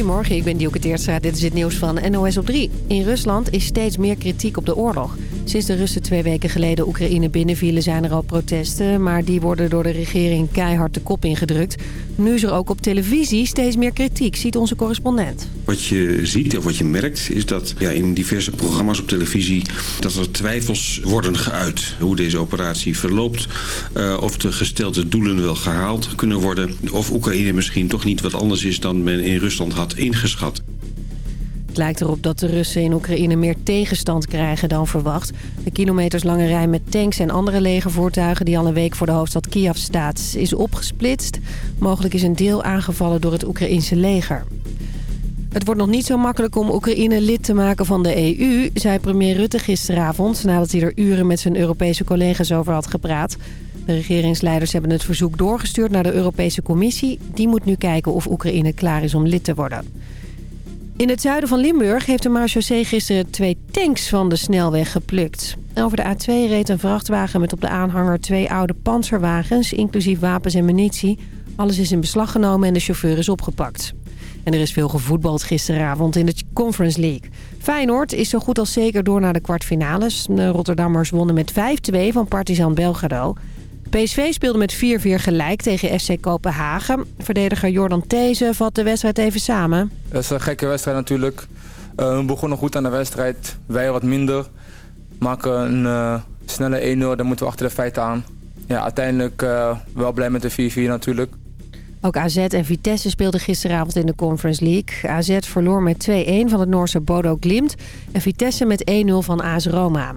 Goedemorgen, ik ben Dielke Teertstra. Dit is het nieuws van NOS op 3. In Rusland is steeds meer kritiek op de oorlog. Sinds de Russen twee weken geleden Oekraïne binnenvielen zijn er al protesten... maar die worden door de regering keihard de kop ingedrukt. Nu is er ook op televisie steeds meer kritiek, ziet onze correspondent. Wat je ziet of wat je merkt is dat ja, in diverse programma's op televisie... dat er twijfels worden geuit hoe deze operatie verloopt... Uh, of de gestelde doelen wel gehaald kunnen worden... of Oekraïne misschien toch niet wat anders is dan men in Rusland had ingeschat. Het lijkt erop dat de Russen in Oekraïne meer tegenstand krijgen dan verwacht. De kilometerslange rij met tanks en andere legervoertuigen... die al een week voor de hoofdstad Kiev staat, is opgesplitst. Mogelijk is een deel aangevallen door het Oekraïnse leger. Het wordt nog niet zo makkelijk om Oekraïne lid te maken van de EU... zei premier Rutte gisteravond... nadat hij er uren met zijn Europese collega's over had gepraat. De regeringsleiders hebben het verzoek doorgestuurd naar de Europese Commissie. Die moet nu kijken of Oekraïne klaar is om lid te worden. In het zuiden van Limburg heeft de marechaussee gisteren twee tanks van de snelweg geplukt. Over de A2 reed een vrachtwagen met op de aanhanger twee oude panzerwagens, inclusief wapens en munitie. Alles is in beslag genomen en de chauffeur is opgepakt. En er is veel gevoetbald gisteravond in de Conference League. Feyenoord is zo goed als zeker door naar de kwartfinales. De Rotterdammers wonnen met 5-2 van Partizan Belgrado. PSV speelde met 4-4 gelijk tegen FC Kopenhagen. Verdediger Jordan These vat de wedstrijd even samen. Het is een gekke wedstrijd natuurlijk. Uh, we begonnen goed aan de wedstrijd. Wij wat minder. Maken een uh, snelle 1-0, dan moeten we achter de feiten aan. Ja, uiteindelijk uh, wel blij met de 4-4 natuurlijk. Ook AZ en Vitesse speelden gisteravond in de Conference League. AZ verloor met 2-1 van het Noorse Bodo Glimt en Vitesse met 1-0 van AS Roma.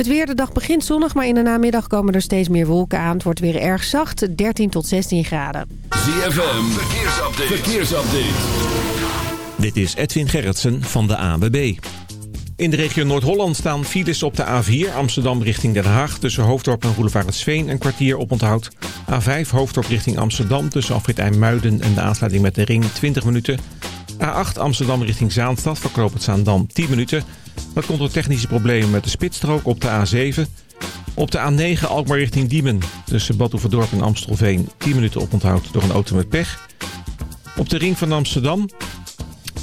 Het weer, de dag begint zonnig, maar in de namiddag komen er steeds meer wolken aan. Het wordt weer erg zacht, 13 tot 16 graden. ZFM, verkeersupdate. verkeersupdate. Dit is Edwin Gerritsen van de ANWB. In de regio Noord-Holland staan files op de A4 Amsterdam richting Den Haag... tussen Hoofddorp en Sveen een kwartier op onthoud. A5 Hoofddorp richting Amsterdam tussen Afrit Muiden en de aansluiting met de ring 20 minuten. A8 Amsterdam richting Zaanstad voor het Zaandam 10 minuten... Dat komt door technische problemen met de spitsstrook op de A7. Op de A9 Alkmaar richting Diemen. Tussen Bad en Amstelveen 10 minuten oponthoud door een auto met pech. Op de ring van Amsterdam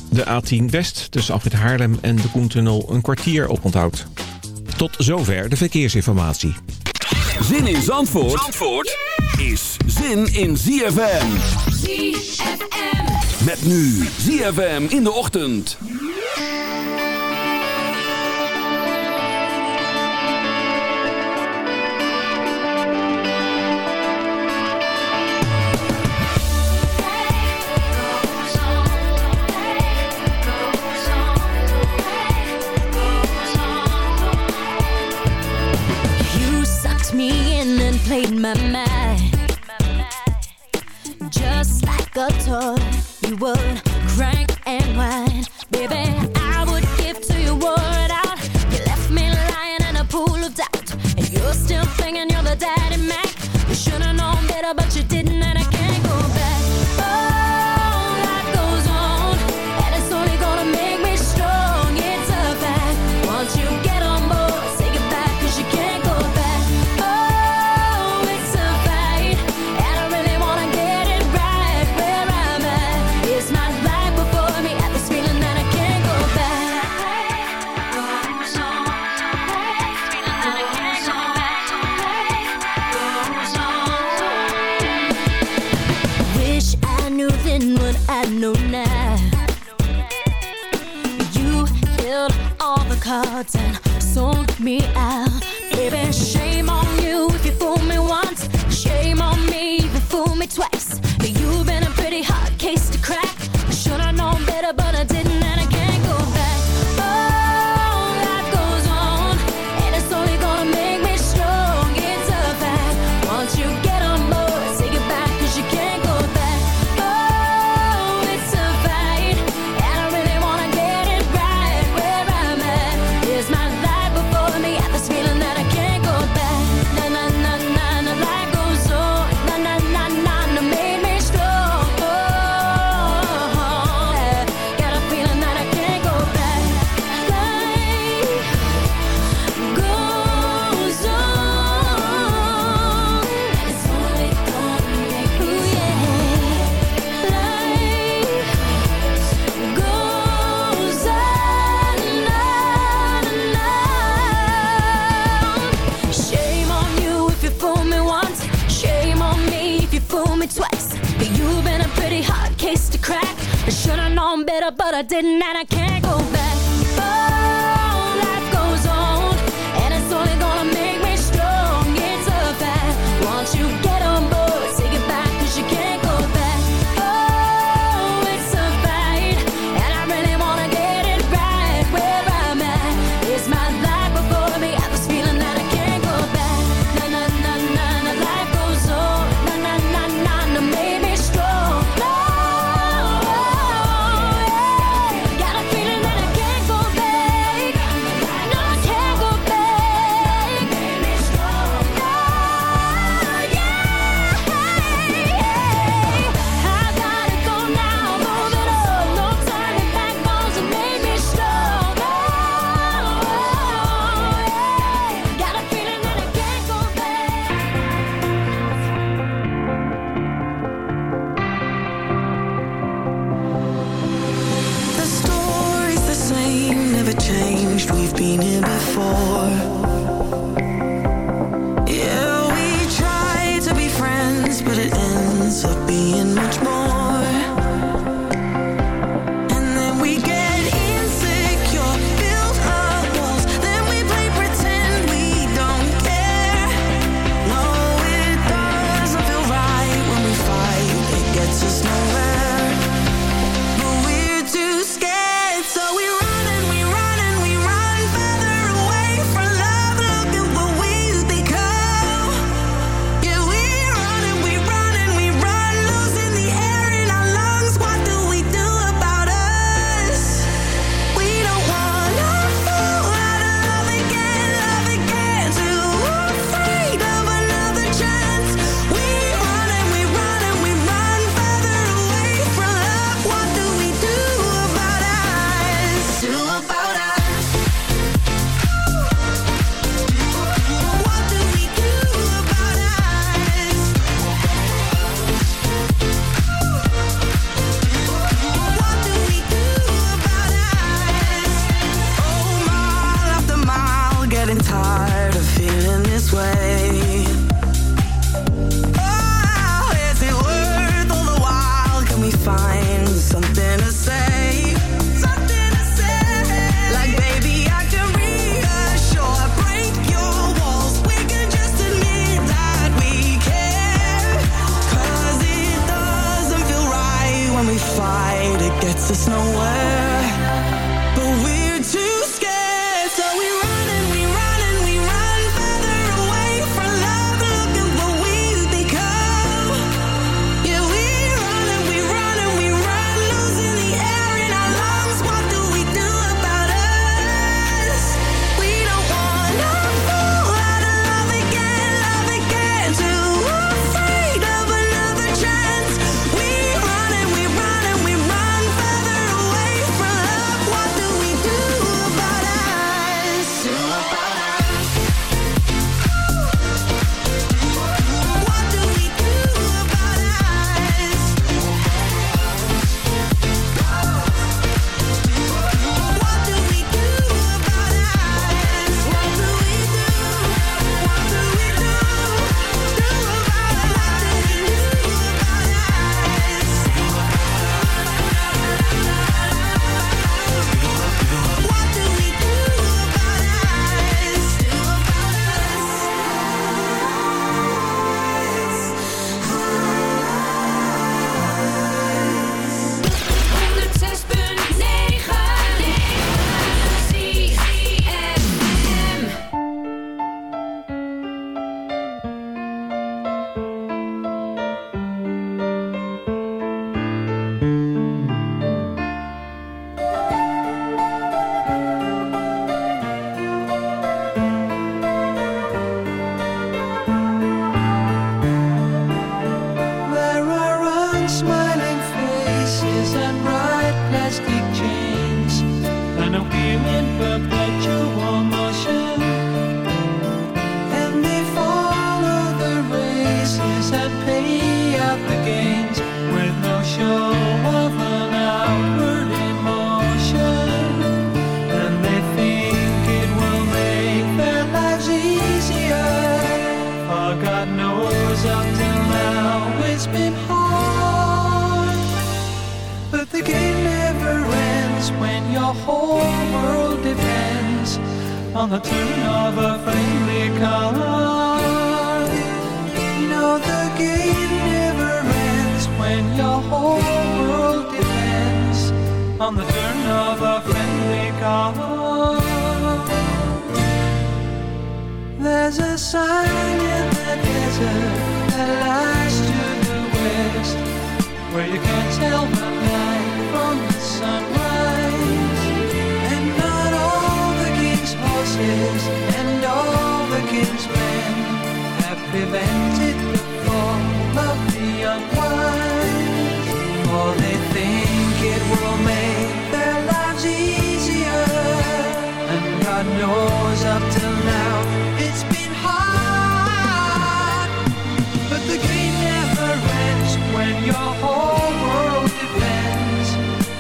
de A10 West tussen Afrit Haarlem en de Koentunnel een kwartier oponthoud. Tot zover de verkeersinformatie. Zin in Zandvoort, Zandvoort is zin in ZFM. ZFM. Met nu ZFM in de ochtend. played my mind Just like a toy You would crank and whine Baby, I would give to your word out. You left me lying in a pool of doubt And you're still thinking you're the daddy Mac You should've known better but you didn't and I can't go back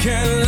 can't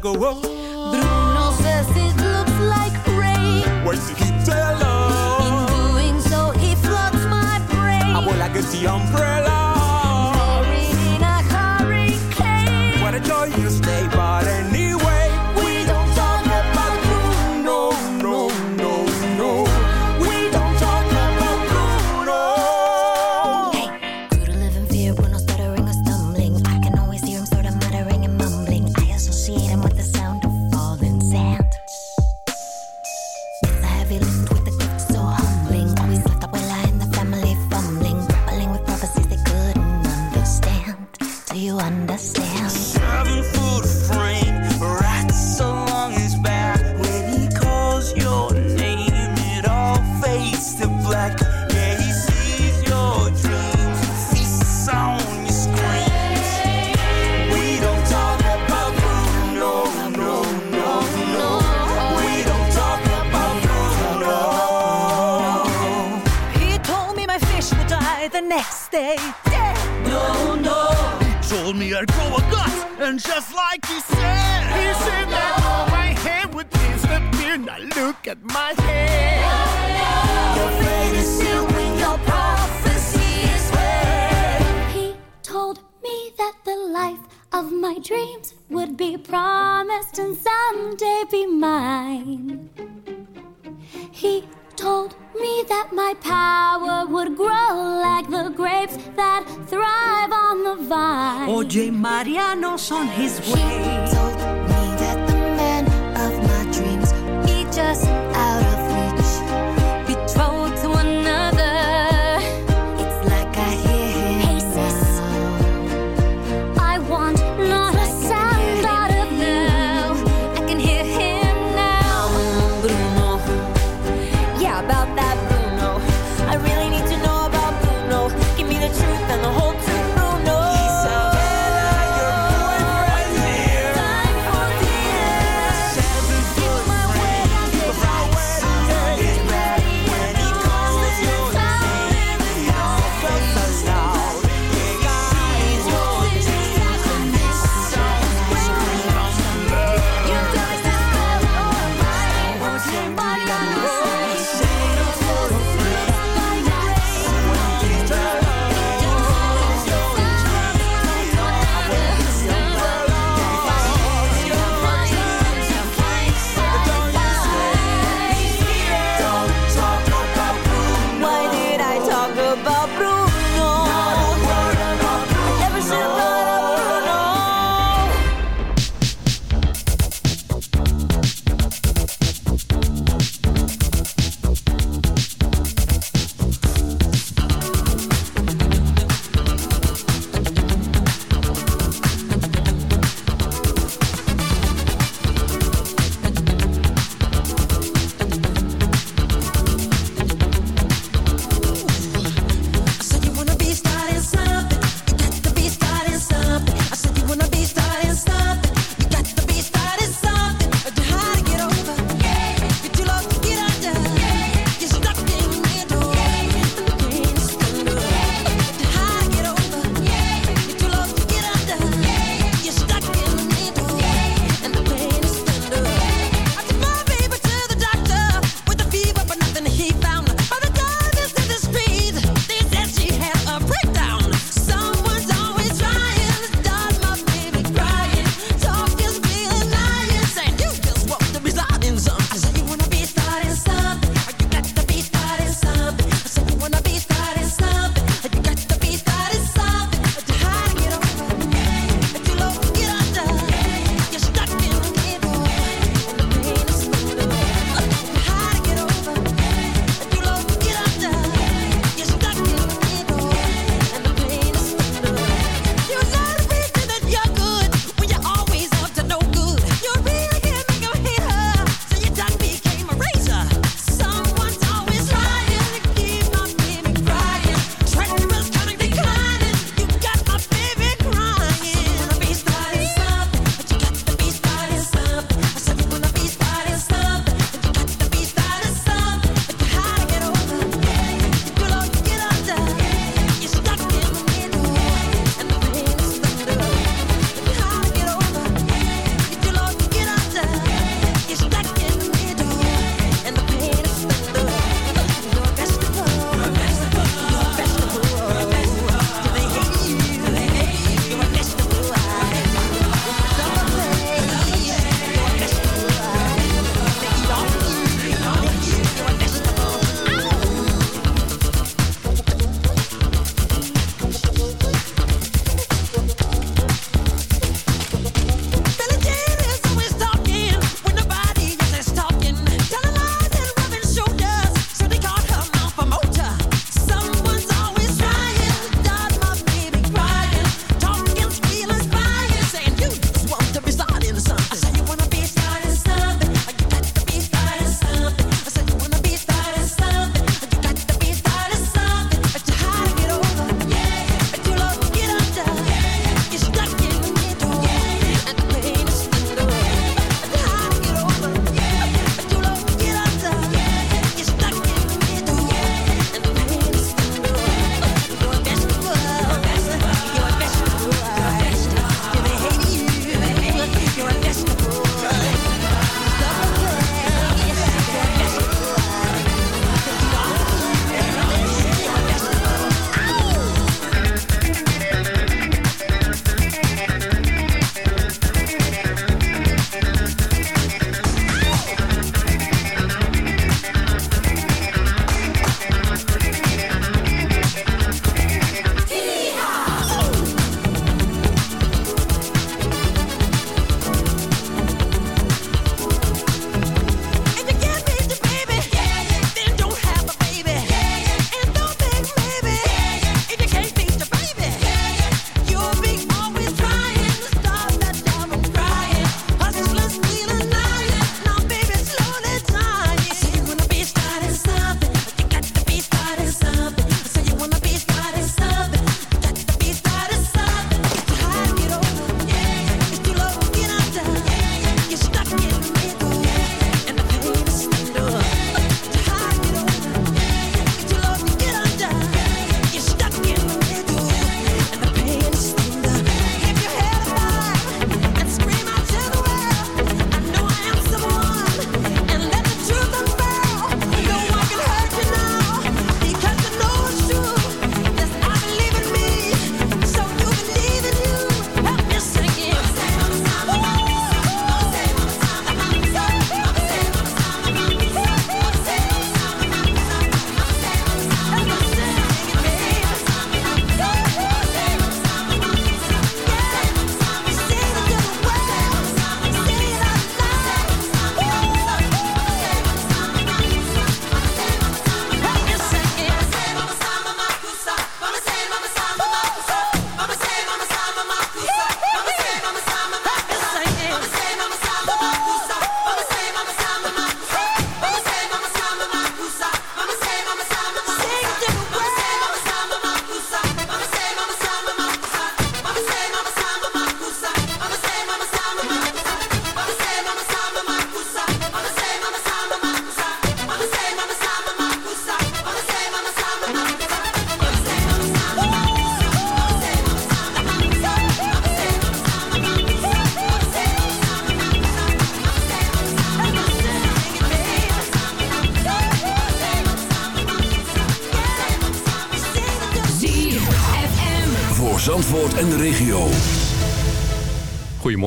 go, whoa. Bruno says it looks like rain. Why Where's he tell In doing so, he floods my brain. I will like a grapes that thrive on the vine. OJ Mariano's on his way. She told me that the man of my dreams, he just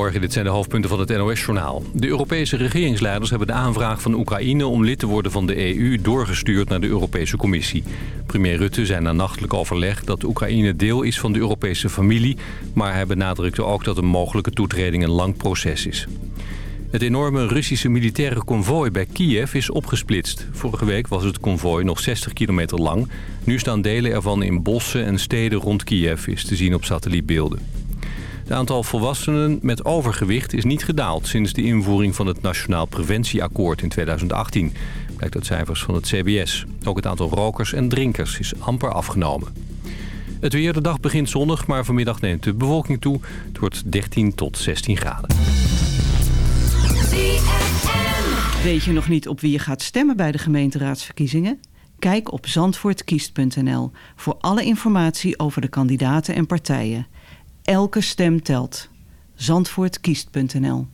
Goedemorgen, dit zijn de hoofdpunten van het NOS-journaal. De Europese regeringsleiders hebben de aanvraag van Oekraïne om lid te worden van de EU doorgestuurd naar de Europese Commissie. Premier Rutte zei na nachtelijk overleg dat Oekraïne deel is van de Europese familie, maar hij benadrukte ook dat een mogelijke toetreding een lang proces is. Het enorme Russische militaire konvooi bij Kiev is opgesplitst. Vorige week was het konvooi nog 60 kilometer lang. Nu staan delen ervan in bossen en steden rond Kiev, is te zien op satellietbeelden. Het aantal volwassenen met overgewicht is niet gedaald... sinds de invoering van het Nationaal Preventieakkoord in 2018. Blijkt uit cijfers van het CBS. Ook het aantal rokers en drinkers is amper afgenomen. Het weer, de dag begint zonnig, maar vanmiddag neemt de bewolking toe. Het wordt 13 tot 16 graden. Weet je nog niet op wie je gaat stemmen bij de gemeenteraadsverkiezingen? Kijk op zandvoortkiest.nl voor alle informatie over de kandidaten en partijen. Elke stem telt. Zandvoortkiest.nl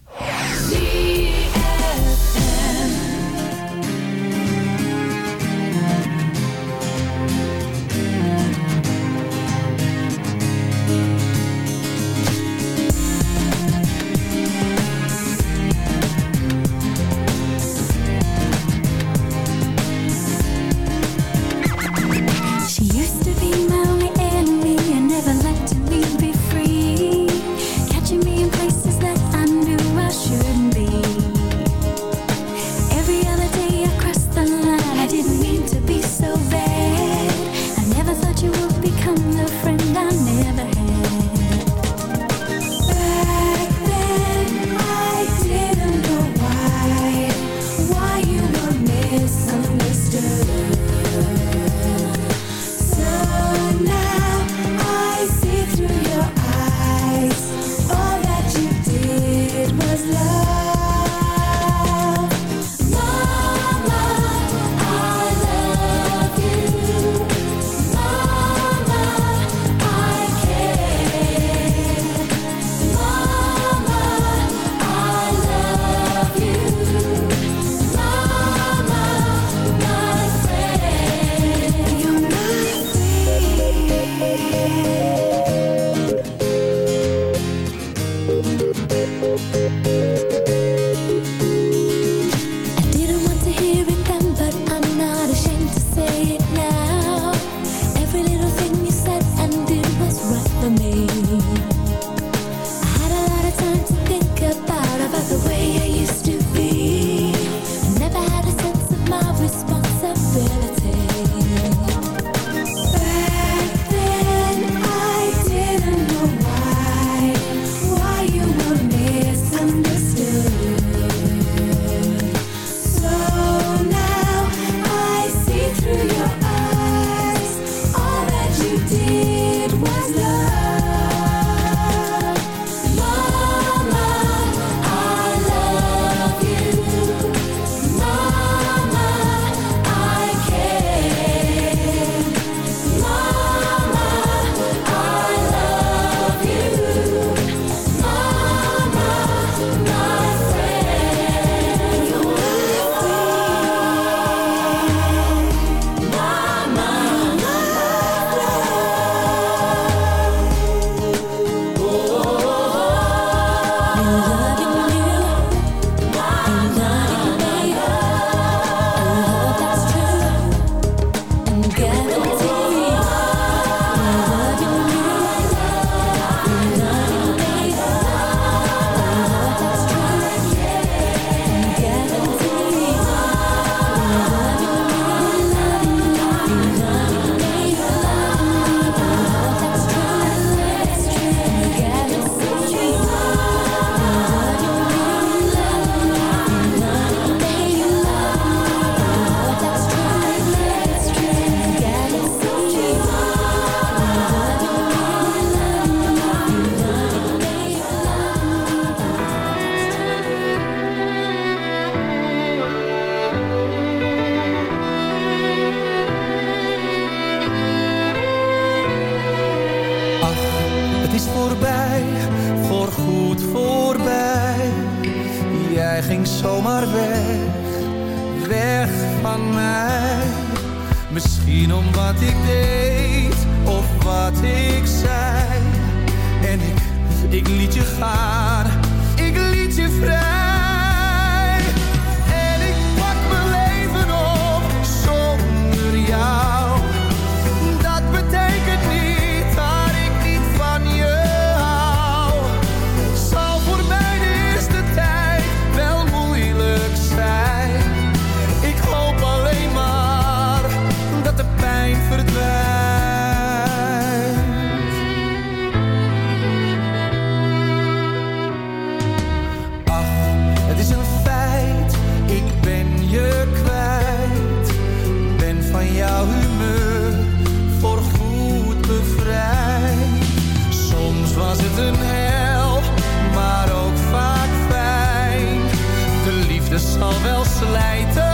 Dus zal wel slijten.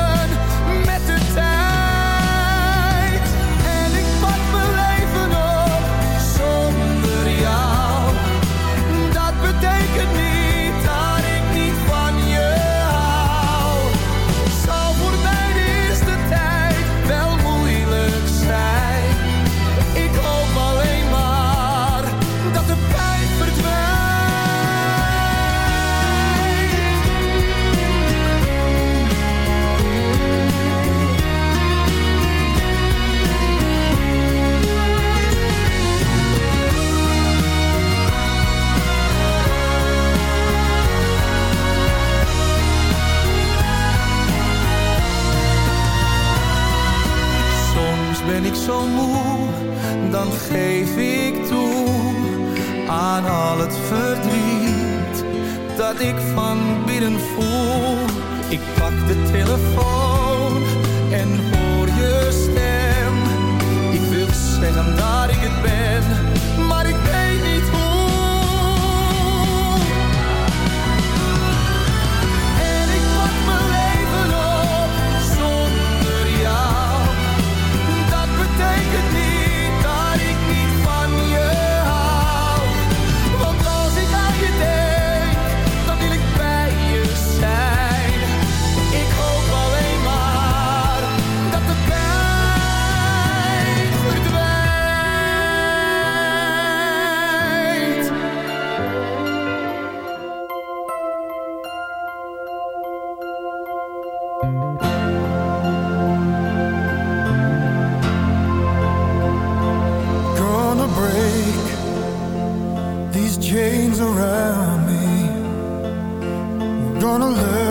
these chains around me. I'm gonna learn.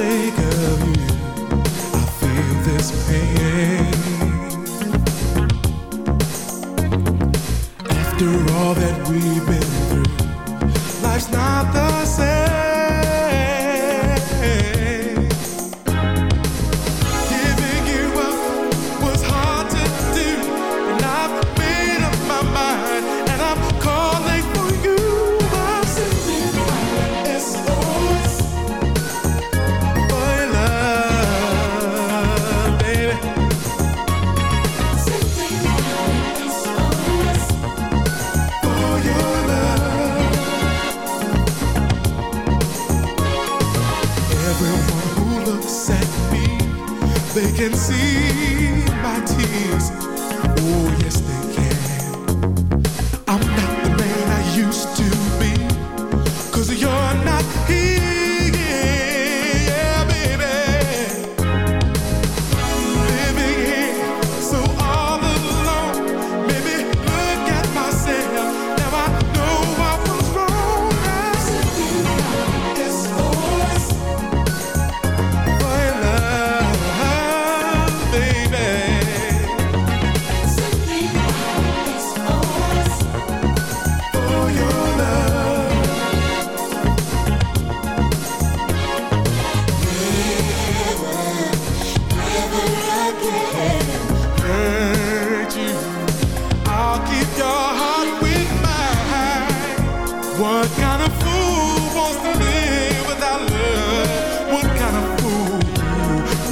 mistake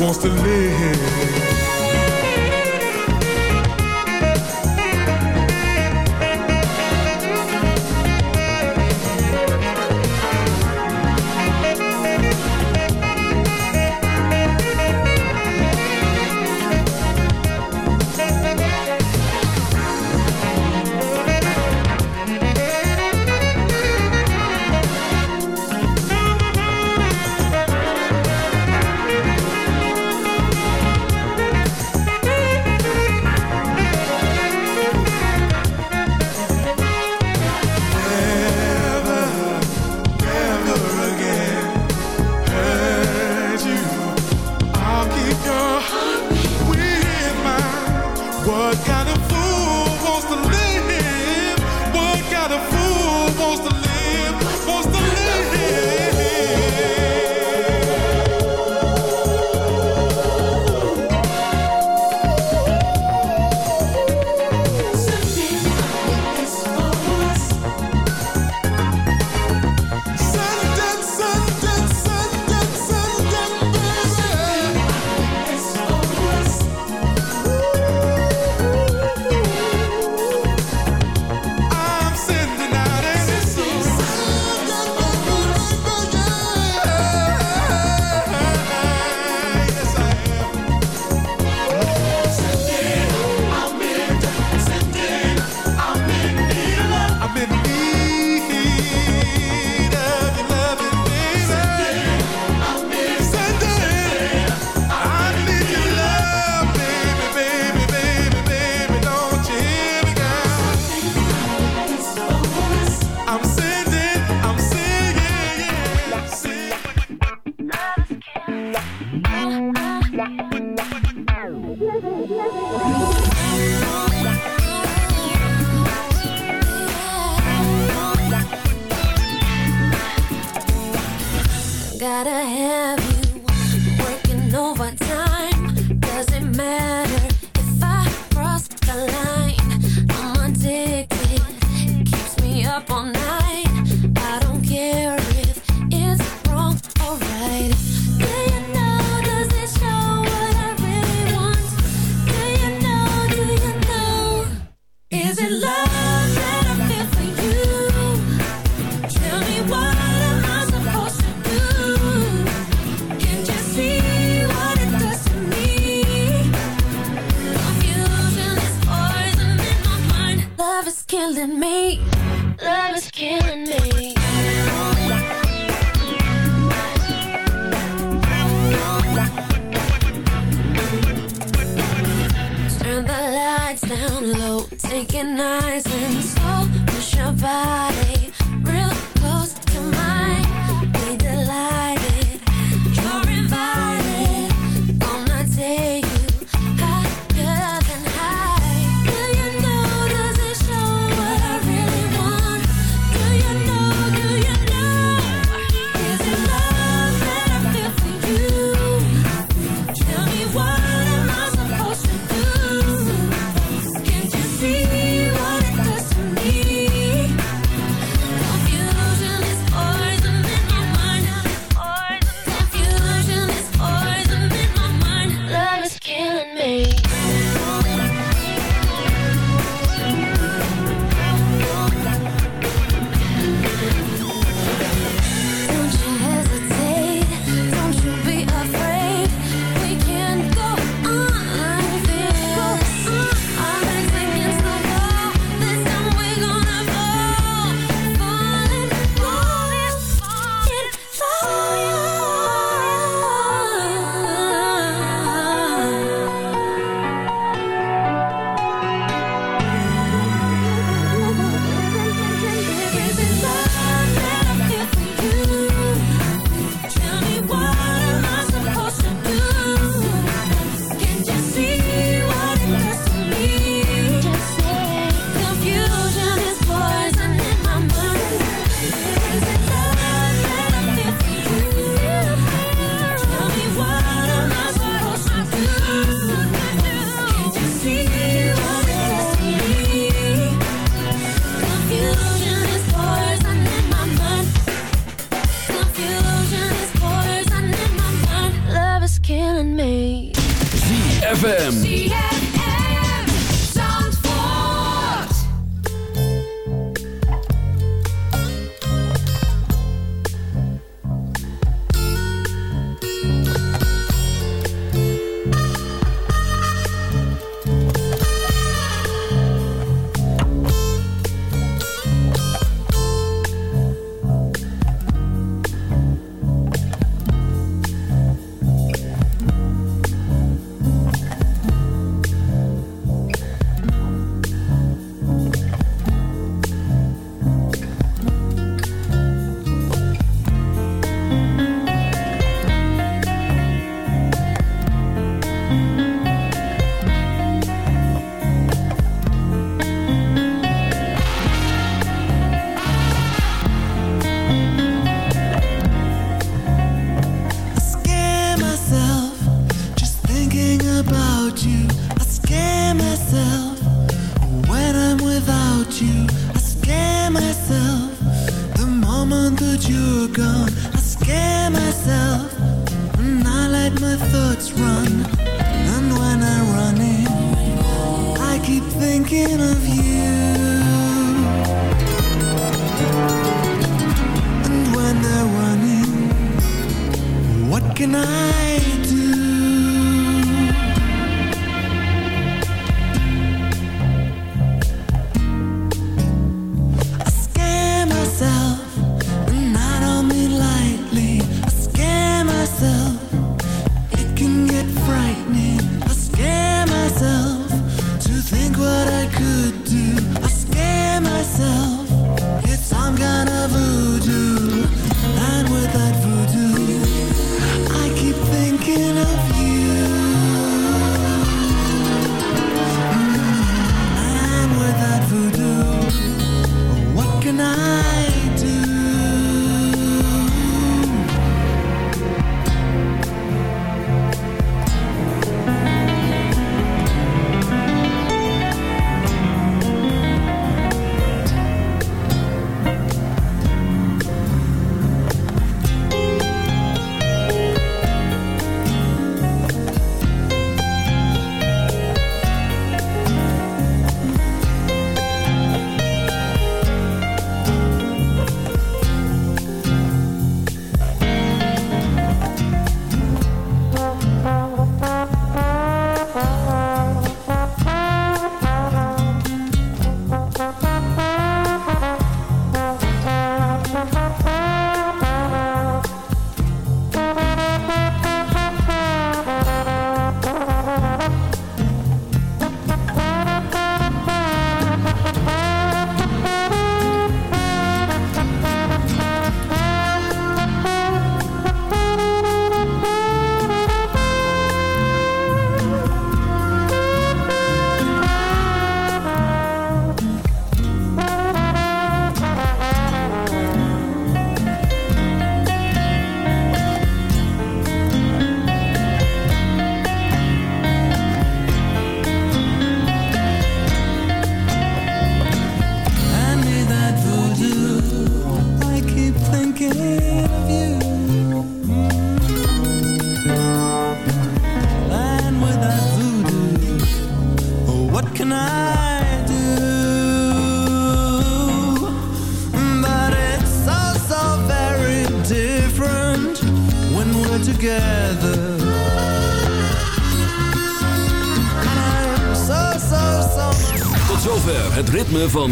wants to live?